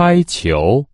拍球。